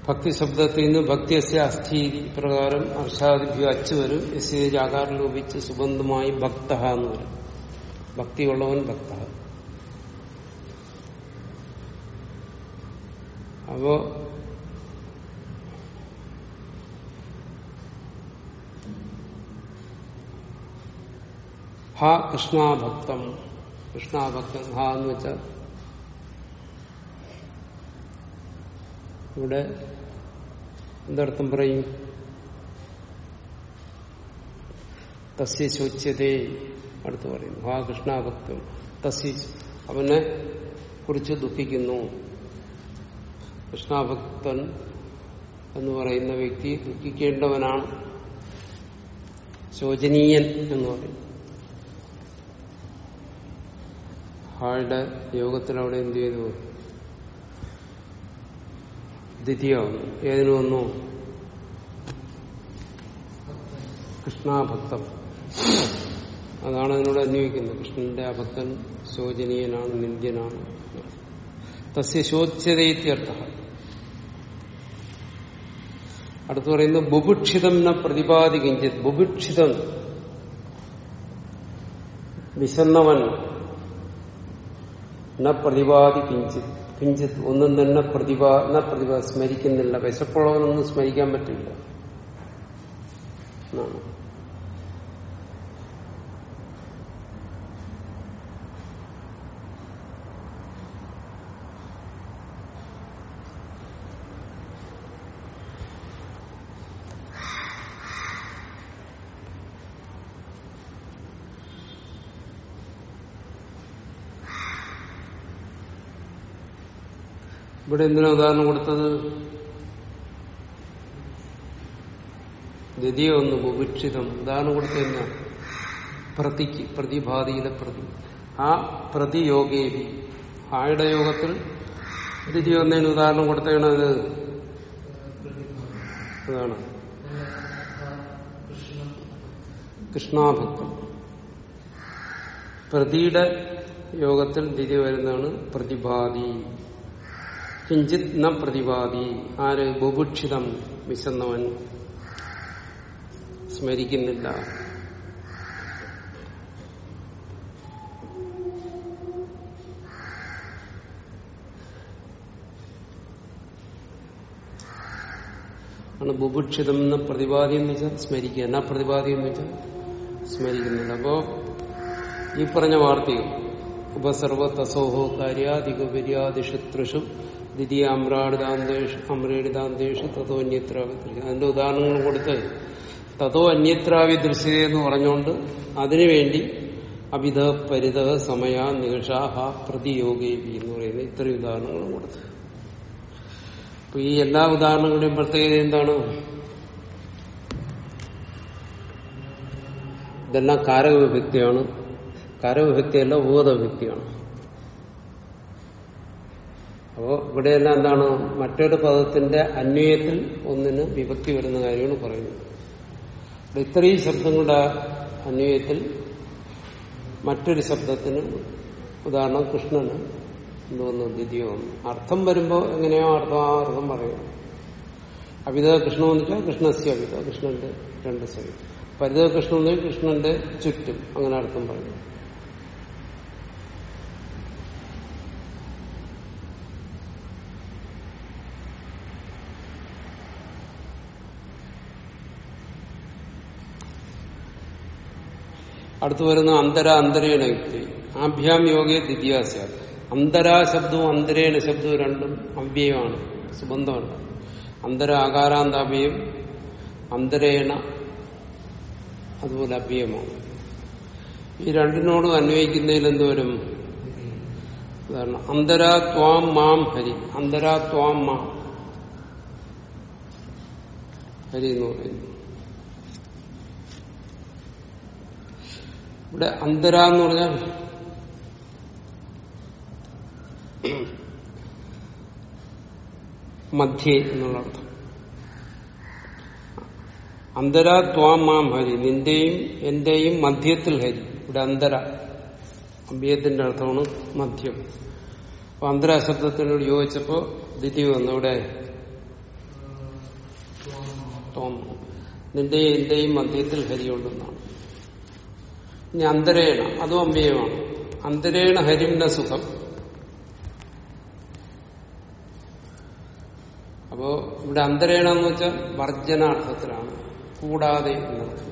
ഭക്തി ശബ്ദത്തിൽ നിന്ന് ഭക്തിയസ്യ അസ്ഥി പ്രകാരം അർഷാദിഭ്യ അച്ച് വരും. എസ് ആകാരം ലോപിച്ച് സുബന്ധമായി ഭക്ത എന്ന് വരും. ഭക്തിയുള്ളവൻ ഭക്ത അപ്പോ ഹ കൃഷ്ണാഭക്തം. കൃഷ്ണാഭക്തൻ ഹ എന്ന് വെച്ചാൽ ഇവിടെ എന്തർത്ഥം പറയും? തസ്യ ശോച്യതേ അടുത്ത് പറയും ഹാ കൃഷ്ണാഭക്തം. തസ്യ അവനെ കുറിച്ച് ദുഃഖിക്കുന്നു. കൃഷ്ണാഭക്തൻ എന്ന് പറയുന്ന വ്യക്തി ദുഃഖിക്കേണ്ടവനാണ്. ശോചനീയൻ എന്ന് പറയും. ഹായുടെ യോഗത്തിൽ അവിടെ എന്ത് ചെയ്തു? ദ്വിതീയാവുന്നു ഏതിനു വന്നു? കൃഷ്ണാഭക്തം. അതാണ് അതിനോട് അന്വയിക്കുന്നത്. കൃഷ്ണന്റെ ആ ഭക്തൻ ശോചനീയനാണ് നിന്ദ്യനാണ്. തസ്യ ശോച്യതയിത്യർത്ഥ. അടുത്ത് പറയുന്നത് ബുഭുക്ഷിതം ന പ്രതിപാതി കിഞ്ചിത് ബുഭുക്ഷിതം. വിശന്നവൻ. ന പ്രതിപാതി കിഞ്ചിത്. കിഞ്ചിത് ഒന്നും തന്നെ പ്രതിഭാ ന പ്രതിഭ സ്മരിക്കുന്നില്ല. വിശപ്പുള്ളവനൊന്നും സ്മരിക്കാൻ പറ്റില്ല. എന്നാണ്. ഇവിടെ എന്തിനാ ഉദാഹരണം കൊടുത്തത്? ദ്വിതീയ ഒന്ന് ഉപേക്ഷിതം. ഉദാഹരണം കൊടുത്തത് പ്രതിക്ക് പ്രതിഭാതിയിലെ പ്രതി. ആ പ്രതിയോഗേവി ആയുടെ യോഗത്തിൽ ദ്വിതീയ ഒന്നതിന് ഉദാഹരണം കൊടുത്തേണ അത്. അതാണ്. കൃഷ്ണാഭക്തം പ്രതിയുടെ യോഗത്തിൽ ദ്വിതീയ വരുന്നതാണ് പ്രതിഭാതി കിഞ്ചിത് ന പ്രതിവാദി. ആര് ബുഭുക്ഷിതം വിശന്നവൻ? സ്മരിക്കുന്നില്ല. ബുഭുക്ഷിതം എന്ന പ്രതിപാദി എന്ന് വെച്ചാൽ സ്മരിക്കുക. എന്നാ പ്രതിപാദി എന്ന് വെച്ചാൽ സ്മരിക്കുന്നില്ല അപ്പോ ഈ പറഞ്ഞ വാർത്തയും ഉപസർവ തസോഹോ കാര്യാധികപര്യാദിഷു ദ്വിതീയ അമ്രാടിതാന്തേഷ് അമ്രേടിതാന്തേഷു തതോ അന്യത്രാവിദൃശ്യ അതിന്റെ ഉദാഹരണങ്ങൾ കൊടുത്ത് തതോ അന്യത്രാവിദൃശ്യത എന്ന് പറഞ്ഞുകൊണ്ട് അതിനുവേണ്ടി അഭിത പരിത സമയ നിഷാഹ പ്രതിയോഗി എന്ന് പറയുന്ന ഇത്രയും ഉദാഹരണങ്ങളും കൊടുത്തു. അപ്പൊ ഈ എല്ലാ ഉദാഹരണങ്ങളുടെയും പ്രത്യേകത എന്താണ്? ഇതെല്ലാം കാരകവിഭക്തിയാണ്. കാരകവിഭക്തിയല്ല ഉപഗതവിഭക്തിയാണ് അപ്പോ ഇവിടെയെല്ലാം എന്താണ്? മറ്റൊരു പദത്തിന്റെ അന്വയത്തിൽ ഒന്നിന് വിഭക്തി വരുന്ന കാര്യമാണ് പറയുന്നത്. ഇത്രയും ശബ്ദങ്ങളുടെ അന്വയത്തിൽ മറ്റൊരു ശബ്ദത്തിന് ഉദാഹരണം കൃഷ്ണന് എന്തോന്നു ദ്വിതീയം അർത്ഥം വരുമ്പോൾ എങ്ങനെയോ അർത്ഥം? ആ അർത്ഥം പറയും. അവിത കൃഷ്ണം എന്ന് കൃഷ്ണസ്യ അവിത കൃഷ്ണന്റെ രണ്ട് സൈഡ് പരിത കൃഷ്ണൻ കൃഷ്ണന്റെ ചുറ്റും അങ്ങനെ അർത്ഥം പറയും. അടുത്തു വരുന്ന അന്തര അന്തരേണ യുക്തി. ആഭ്യാം യോഗേ ദ്വിതീയാസ്യ അന്തരാ ശബ്ദവും അന്തരേണ ശബ്ദവും രണ്ടും അവ്യയമാണ് സുബന്ധമല്ല അന്തര ആകാരാന്താഭ്യം അന്തരേണ അതുപോലെ അവ്യയമാണ്. ഈ രണ്ടിനോടും അന്വയിക്കുന്നതിൽ എന്തോരും ഉദാഹരണം അന്തരാ ത്വാം മാം ഹരി അന്തരാ ത്വാം മാം ഹരി എന്ന് പറയുന്നു. ഇവിടെ അന്തര എന്ന് പറഞ്ഞാൽ മധ്യേ എന്നുള്ള അർത്ഥം. അന്തര ത്വാം മാം ഹരി നിന്റെയും എന്റെയും മധ്യത്തിൽ ഹരി. ഇവിടെ അന്തര. അഭ്യത്തിന്റെ അർത്ഥമാണ് മധ്യം. അപ്പൊ അന്തര ശബ്ദത്തിനോട് യോജിച്ചപ്പോ ദ്വിതീയ വന്നു. ഇവിടെ നിന്റെയും എന്റെയും മധ്യത്തിൽ ഹരി ഇനി അന്തരേണ അതും അമ്പിയമാണ് അന്തരേണ ഹരിംന സുഖം. അപ്പോ ഇവിടെ അന്തരേണ എന്ന് വെച്ചാൽ വർജനാർത്ഥത്തിലാണ്. കൂടാതെ എന്നർത്ഥം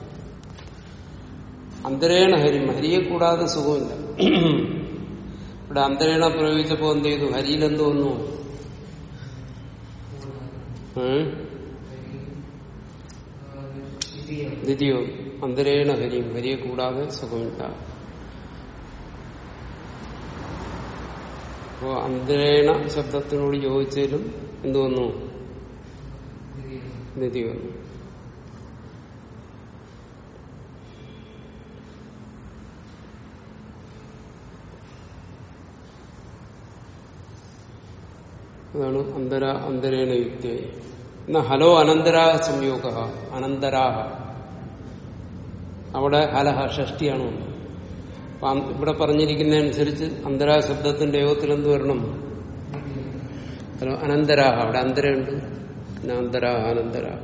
അന്തരേണ ഹരിം ഹരിയെ കൂടാതെ സുഖമില്ല. ഇവിടെ അന്തരേണ പ്രയോഗിച്ചപ്പോ എന്ത് ചെയ്തു? ഹരിയിൽ എന്ത് വന്നു? ദ്വിതീയോ അന്തരേണ ഹരിയും ഹരിയെ കൂടാതെ സുഖമില്ല അപ്പോ അന്തരേണ ശബ്ദത്തിനോട് യോജിച്ചാലും എന്തു വന്നു? നിധി വന്നു. അതാണ് അന്തര അന്തരേണ യുക്തി. എന്നാ ഹലോ അനന്തരാ സംയോഗ അനന്തരാഹ. അവിടെ ഹലഹ ഷഷ്ടിയാണ് ഇവിടെ പറഞ്ഞിരിക്കുന്നതനുസരിച്ച് അന്തരാ ശബ്ദത്തിന്റെ യോഗത്തിൽ എന്ത് വരണം അനന്തരാഹ. അവിടെ അന്തരമുണ്ട്. പിന്നെ അന്തരാഹ അനന്തരാഹ.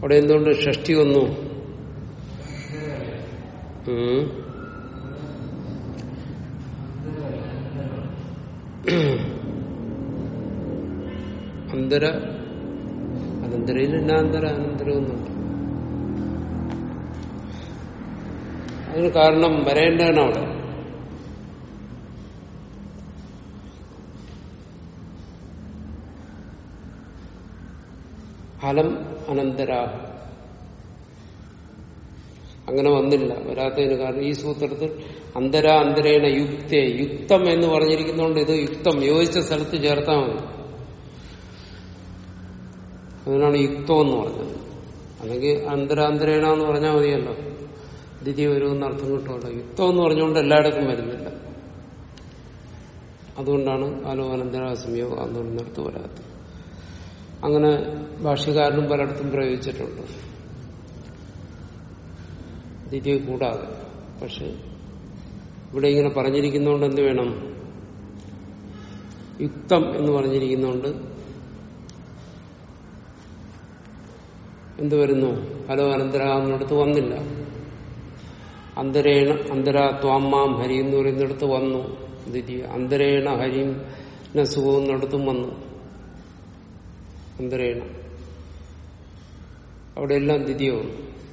അവിടെ എന്തുകൊണ്ട് ഷഷ്ടി വന്നു. അന്തര അനന്തരയിൽ അനന്തര അനന്തരം എന്നുണ്ട് അതിന് കാരണം വരേണ്ടതാണ് അവിടെ. ഫലം അനന്തരാ അങ്ങനെ വന്നില്ല. വരാത്തതിന് കാരണം ഈ സൂത്രത്തിൽ അന്തര അന്തരേണ യുക്തേ. യുക്തം എന്ന് പറഞ്ഞിരിക്കുന്നതുകൊണ്ട് ഇത് യുക്തം. യോജിച്ച സ്ഥലത്ത് ചേർത്താൽ മതി. അതിനാണ് യുക്തം എന്ന് പറഞ്ഞത്. അല്ലെങ്കിൽ അന്തരാന്തരേണ എന്ന് പറഞ്ഞാൽ മതിയല്ലോ. ദ്വിതീയ വരുമെന്ന് അർത്ഥം കിട്ടുമല്ലോ യുക്തം എന്ന് പറഞ്ഞുകൊണ്ട് എല്ലായിടത്തും വരുന്നില്ല. അതുകൊണ്ടാണ് ആലോകാനന്ദരാസമയോ സംയോഗം എന്ന് വരാത്തത്. അങ്ങനെ ഭാഷകാരനും പലയിടത്തും പ്രയോഗിച്ചിട്ടുണ്ട്. ദ്വിതീയ കൂടാതെ. പക്ഷെ ഇവിടെ ഇങ്ങനെ പറഞ്ഞിരിക്കുന്നതുകൊണ്ട് എന്ത് വേണം? യുക്തം എന്ന് പറഞ്ഞിരിക്കുന്നതുകൊണ്ട് എന്ത് വരുന്നു? ഹലോ അനന്തരാകുന്നിടത്ത് വന്നില്ല. അന്തരേണ അന്തര ത്വാമാം ഹരി എന്ന് പറയുന്നിടത്ത് വന്നു. ദ്വിതീയ അന്തരേണ ഹരിം സുഖം എന്നിടത്തും വന്നു. അന്തരേണ. അവിടെ എല്ലാം ദ്വിതീയമാണ്.